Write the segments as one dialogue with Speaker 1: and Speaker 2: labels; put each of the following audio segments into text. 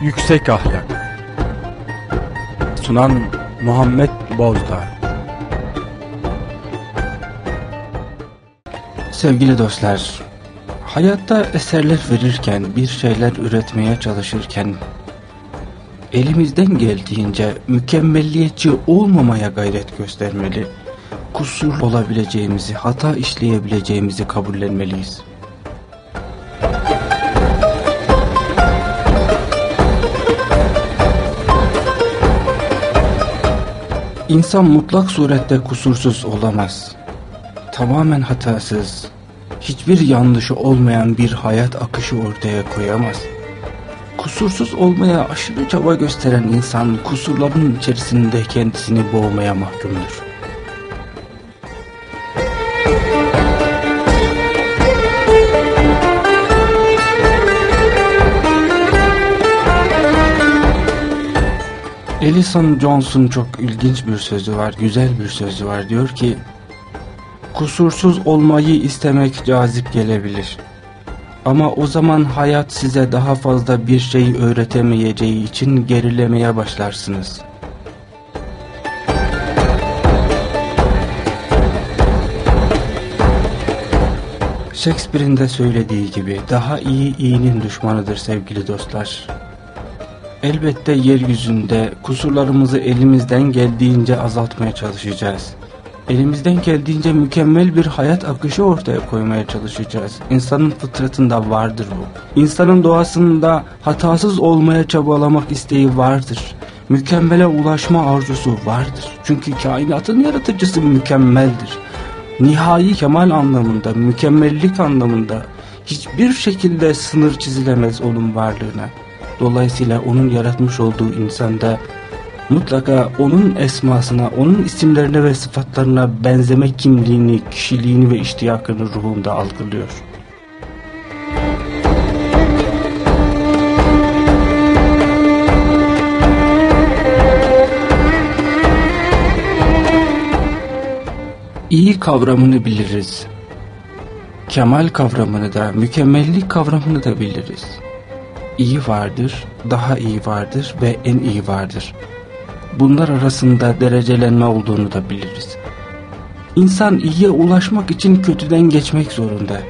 Speaker 1: Yüksek Ahlak Sunan Muhammed Bozdağ
Speaker 2: Sevgili dostlar, hayatta eserler verirken, bir şeyler üretmeye çalışırken elimizden geldiğince mükemmelliyetçi olmamaya gayret göstermeli, kusur olabileceğimizi, hata işleyebileceğimizi kabullenmeliyiz. İnsan mutlak surette kusursuz olamaz. Tamamen hatasız, hiçbir yanlışı olmayan bir hayat akışı ortaya koyamaz. Kusursuz olmaya aşırı çaba gösteren insan kusurların içerisinde kendisini boğmaya mahkumdur. Ellison Jones'un çok ilginç bir sözü var, güzel bir sözü var. Diyor ki, kusursuz olmayı istemek cazip gelebilir. Ama o zaman hayat size daha fazla bir şey öğretemeyeceği için gerilemeye başlarsınız. Shakespeare'in de söylediği gibi daha iyi iyinin düşmanıdır sevgili dostlar. Elbette yeryüzünde kusurlarımızı elimizden geldiğince azaltmaya çalışacağız. Elimizden geldiğince mükemmel bir hayat akışı ortaya koymaya çalışacağız. İnsanın fıtratında vardır bu. İnsanın doğasında hatasız olmaya çabalamak isteği vardır. Mükemmele ulaşma arzusu vardır. Çünkü kainatın yaratıcısı mükemmeldir. Nihai kemal anlamında, mükemmellik anlamında hiçbir şekilde sınır çizilemez onun varlığına. Dolayısıyla onun yaratmış olduğu insanda mutlaka onun esmasına, onun isimlerine ve sıfatlarına benzeme kimliğini, kişiliğini ve iştiyakını ruhunda algılıyor. İyi kavramını biliriz. Kemal kavramını da, mükemmellik kavramını da biliriz iyi vardır, daha iyi vardır ve en iyi vardır. Bunlar arasında derecelenme olduğunu da biliriz. İnsan iyiye ulaşmak için kötüden geçmek zorunda.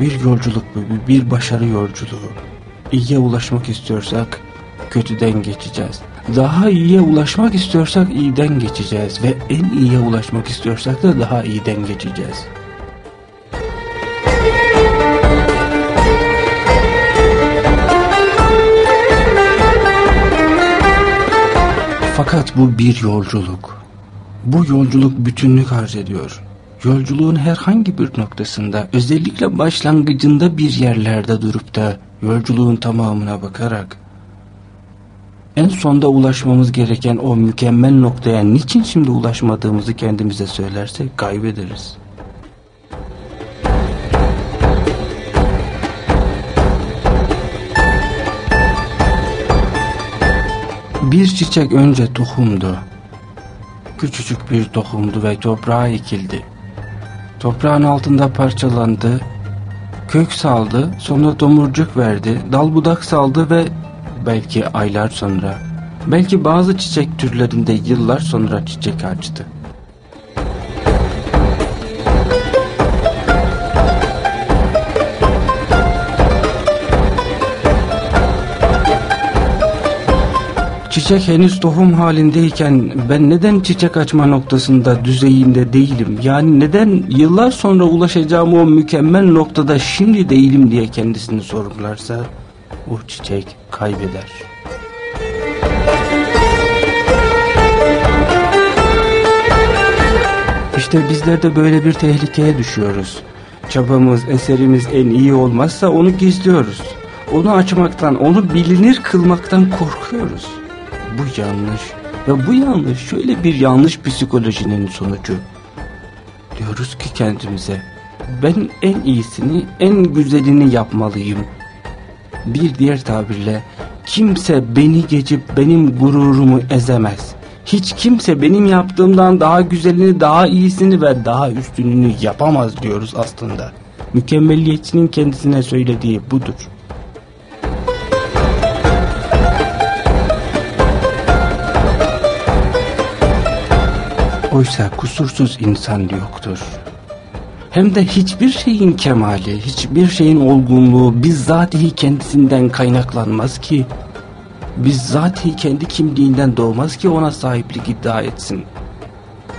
Speaker 2: Bir yolculuk bu, bir başarı yolculuğu. İyiye ulaşmak istiyorsak kötüden geçeceğiz. Daha iyiye ulaşmak istiyorsak iyiden geçeceğiz ve en iyiye ulaşmak istiyorsak da daha iyiden geçeceğiz. Fakat bu bir yolculuk. Bu yolculuk bütünlük arz ediyor. Yolculuğun herhangi bir noktasında özellikle başlangıcında bir yerlerde durup da yolculuğun tamamına bakarak en sonda ulaşmamız gereken o mükemmel noktaya niçin şimdi ulaşmadığımızı kendimize söylersek kaybederiz. Bir çiçek önce tohumdu. Küçücük bir tohumdu ve toprağa ekildi. Toprağın altında parçalandı, kök saldı, sonra domurcuk verdi, dal budak saldı ve belki aylar sonra, belki bazı çiçek türlerinde yıllar sonra çiçek açtı. Çiçek henüz tohum halindeyken ben neden çiçek açma noktasında düzeyinde değilim? Yani neden yıllar sonra ulaşacağım o mükemmel noktada şimdi değilim diye kendisini sorgularsa o çiçek kaybeder. İşte bizler de böyle bir tehlikeye düşüyoruz. Çabamız, eserimiz en iyi olmazsa onu gizliyoruz. Onu açmaktan, onu bilinir kılmaktan korkuyoruz bu yanlış ve bu yanlış şöyle bir yanlış psikolojinin sonucu. Diyoruz ki kendimize ben en iyisini en güzelini yapmalıyım. Bir diğer tabirle kimse beni geçip benim gururumu ezemez. Hiç kimse benim yaptığımdan daha güzelini, daha iyisini ve daha üstününü yapamaz diyoruz aslında. Mükemmelliyetçinin kendisine söylediği budur. Oysa kusursuz insan yoktur. Hem de hiçbir şeyin kemali, hiçbir şeyin olgunluğu bizzatihi kendisinden kaynaklanmaz ki, bizzatihi kendi kimliğinden doğmaz ki ona sahiplik iddia etsin.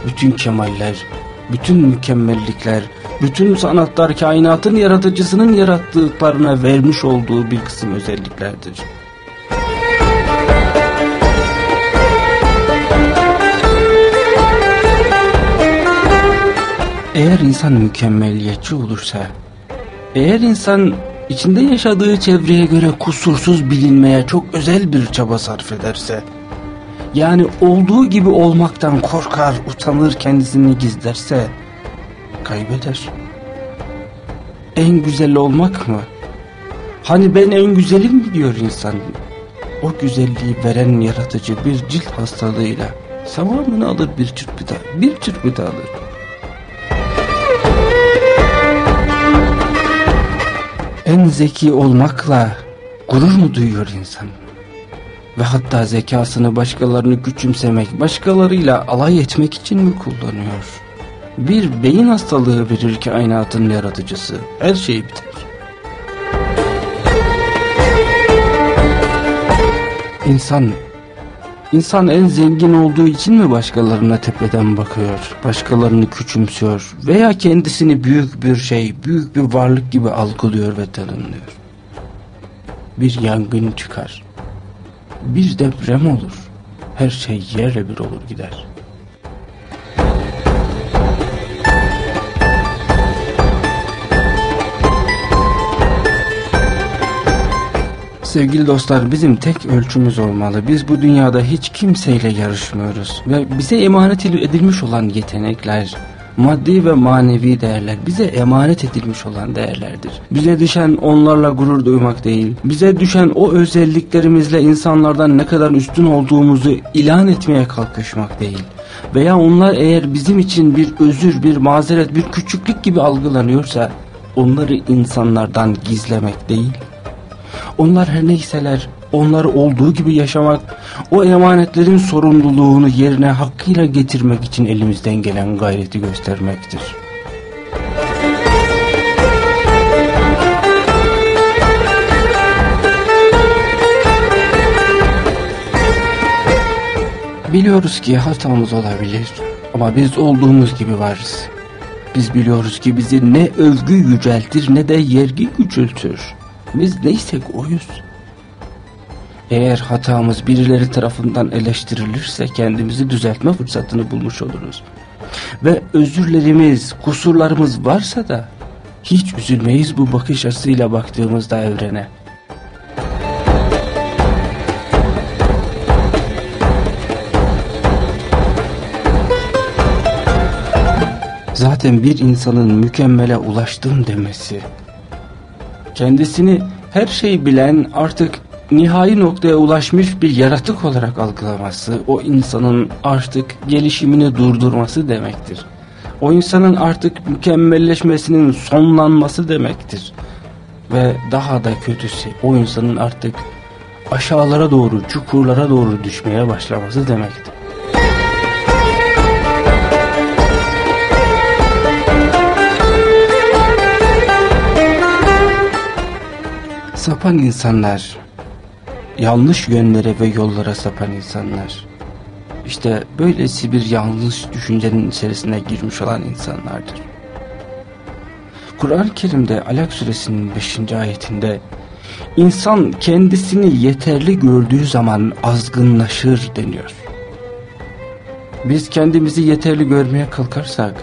Speaker 2: Bütün kemaller, bütün mükemmellikler, bütün sanatlar kainatın yaratıcısının yarattıklarına vermiş olduğu bir kısım özelliklerdir. Eğer insan mükemmeliyetçi olursa, eğer insan içinde yaşadığı çevreye göre kusursuz bilinmeye çok özel bir çaba sarf ederse, yani olduğu gibi olmaktan korkar, utanır, kendisini gizlerse, kaybeder. En güzel olmak mı? Hani ben en güzelim diyor insan. O güzelliği veren yaratıcı bir cilt hastalığıyla zamanını alır bir çırpıda, bir çırpıda alır. En zeki olmakla gurur mu duyuyor insan? Ve hatta zekasını başkalarını küçümsemek, başkalarıyla alay etmek için mi kullanıyor? Bir beyin hastalığı verir kainatın yaratıcısı. Her şey biter. İnsan, insan en zengin olduğu için mi başkalarına tepeden bakıyor, başkalarını küçümsüyor veya kendisini büyük bir şey, büyük bir varlık gibi algılıyor ve tanımlıyor? Bir yangın çıkar, bir deprem olur, her şey yerle bir olur gider. Sevgili dostlar bizim tek ölçümüz olmalı. Biz bu dünyada hiç kimseyle yarışmıyoruz. Ve bize emanet edilmiş olan yetenekler, maddi ve manevi değerler bize emanet edilmiş olan değerlerdir. Bize düşen onlarla gurur duymak değil, bize düşen o özelliklerimizle insanlardan ne kadar üstün olduğumuzu ilan etmeye kalkışmak değil. Veya onlar eğer bizim için bir özür, bir mazeret, bir küçüklük gibi algılanıyorsa onları insanlardan gizlemek değil onlar her neyseler onları olduğu gibi yaşamak, o emanetlerin sorumluluğunu yerine hakkıyla getirmek için elimizden gelen gayreti göstermektir. Biliyoruz ki hatamız olabilir ama biz olduğumuz gibi varız. Biz biliyoruz ki bizi ne övgü yüceltir ne de yergi küçültür. Biz neysek oyuz. Eğer hatamız birileri tarafından eleştirilirse kendimizi düzeltme fırsatını bulmuş oluruz. Ve özürlerimiz, kusurlarımız varsa da hiç üzülmeyiz bu bakış açısıyla baktığımızda evrene. Zaten bir insanın mükemmele ulaştım demesi kendisini her şeyi bilen artık nihai noktaya ulaşmış bir yaratık olarak algılaması o insanın artık gelişimini durdurması demektir. O insanın artık mükemmelleşmesinin sonlanması demektir. Ve daha da kötüsü o insanın artık aşağılara doğru, çukurlara doğru düşmeye başlaması demektir. Sapan insanlar, yanlış yönlere ve yollara sapan insanlar, işte böylesi bir yanlış düşüncenin içerisine girmiş olan insanlardır. Kur'an-ı Kerim'de Alak suresinin 5. ayetinde insan kendisini yeterli gördüğü zaman azgınlaşır deniyor. Biz kendimizi yeterli görmeye kalkarsak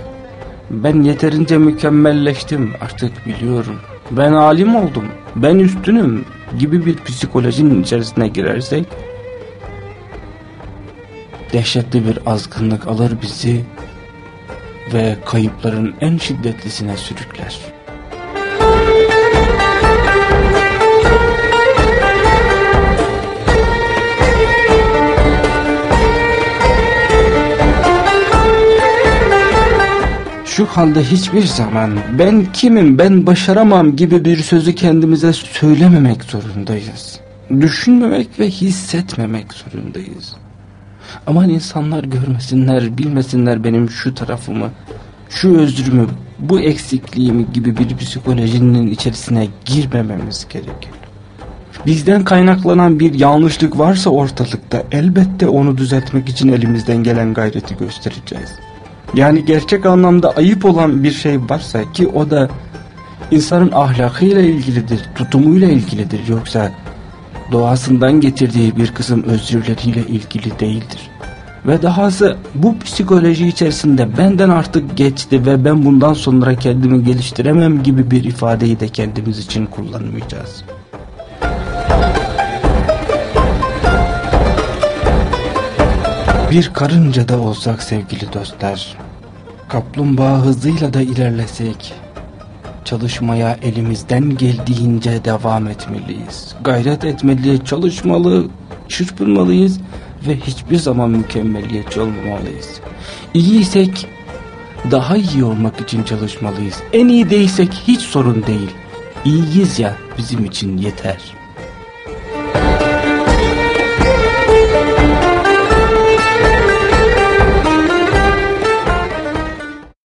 Speaker 2: ben yeterince mükemmelleştim artık biliyorum ben alim oldum, ben üstünüm gibi bir psikolojinin içerisine girersek dehşetli bir azgınlık alır bizi ve kayıpların en şiddetlisine sürükler. Şu halde hiçbir zaman ben kimim ben başaramam gibi bir sözü kendimize söylememek zorundayız. Düşünmemek ve hissetmemek zorundayız. Aman insanlar görmesinler, bilmesinler benim şu tarafımı, şu özrümü, bu eksikliğimi gibi bir psikolojinin içerisine girmememiz gerekir. Bizden kaynaklanan bir yanlışlık varsa ortalıkta elbette onu düzeltmek için elimizden gelen gayreti göstereceğiz. Yani gerçek anlamda ayıp olan bir şey varsa ki o da insanın ahlakıyla ilgilidir, tutumuyla ilgilidir yoksa doğasından getirdiği bir kısım özürleriyle ilgili değildir. Ve dahası bu psikoloji içerisinde benden artık geçti ve ben bundan sonra kendimi geliştiremem gibi bir ifadeyi de kendimiz için kullanmayacağız. Bir karınca da olsak sevgili dostlar, kaplumbağa hızıyla da ilerlesek, çalışmaya elimizden geldiğince devam etmeliyiz. Gayret etmeli, çalışmalı, çırpınmalıyız ve hiçbir zaman mükemmeliyetçi olmamalıyız. İyiysek daha iyi olmak için çalışmalıyız. En iyi değilsek hiç sorun değil. İyiyiz ya bizim için yeter.